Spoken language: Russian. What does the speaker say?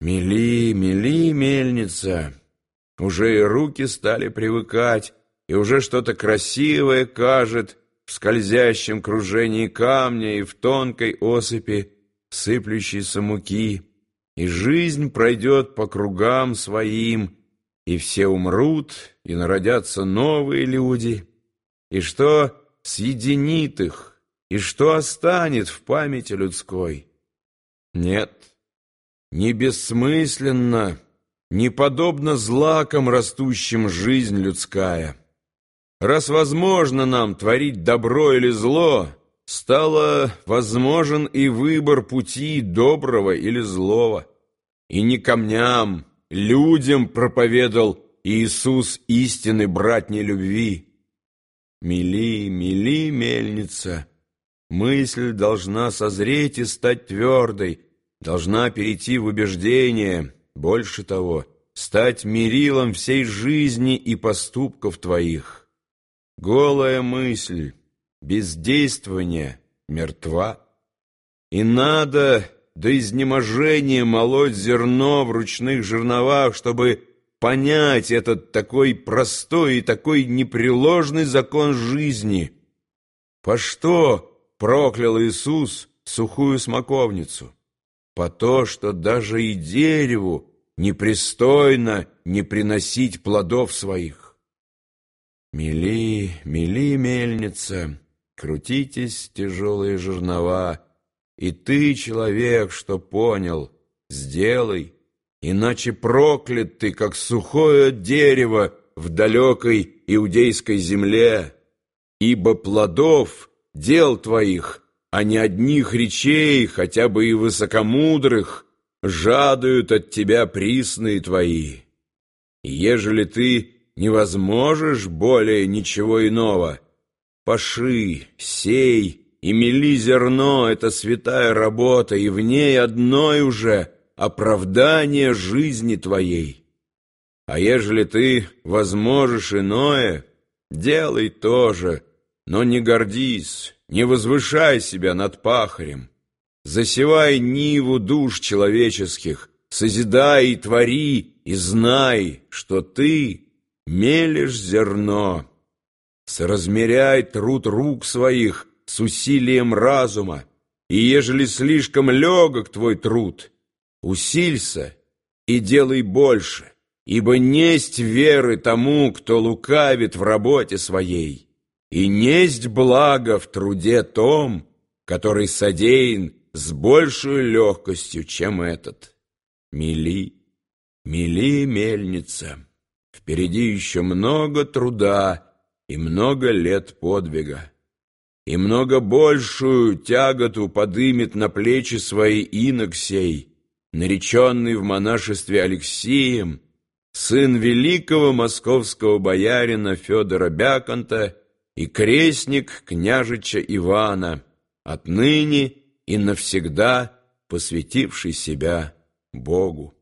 Мели, мели, мельница. Уже и руки стали привыкать, и уже что-то красивое кажет в скользящем кружении камня и в тонкой осыпи сыплющейся муки. И жизнь пройдет по кругам своим, и все умрут, и народятся новые люди. И что съединит их, и что останет в памяти людской? Нет, не бессмысленно, не подобно злакам, растущим жизнь людская. Раз возможно нам творить добро или зло, стало возможен и выбор пути доброго или злого. И не камням, людям проповедал Иисус истины братней любви. Мели, мели, мельница, мысль должна созреть и стать твердой, должна перейти в убеждение, больше того, стать мерилом всей жизни и поступков твоих. Голая мысль, бездействование мертва. И надо до изнеможения молоть зерно в ручных жерновах, чтобы понять этот такой простой и такой непреложный закон жизни. По что проклял Иисус сухую смоковницу? По то, что даже и дереву непристойно не приносить плодов своих. Мели, мели, мельница, крутитесь тяжелые жернова, и ты, человек, что понял, сделай, иначе проклят ты, как сухое дерево в далекой иудейской земле, ибо плодов дел твоих а не одних речей, хотя бы и высокомудрых, жадают от тебя присные твои. Ежели ты не возможешь более ничего иного, паши, сей и мели зерно — это святая работа, и в ней одной уже оправдание жизни твоей. А ежели ты возможешь иное, делай тоже, но не гордись, не возвышай себя над пахарем, засевай ниву душ человеческих, созидай и твори, и знай, что ты мелешь зерно. Соразмеряй труд рук своих с усилием разума, и ежели слишком легок твой труд, усилься и делай больше, ибо несть веры тому, кто лукавит в работе своей. И несть благо в труде том, который содеян с большей легкостью, чем этот. Мели, мели мельница, впереди еще много труда и много лет подвига. И много большую тяготу подымет на плечи свои инок сей, нареченный в монашестве Алексеем, сын великого московского боярина Федора Бяконта и крестник княжича Ивана, отныне и навсегда посвятивший себя Богу.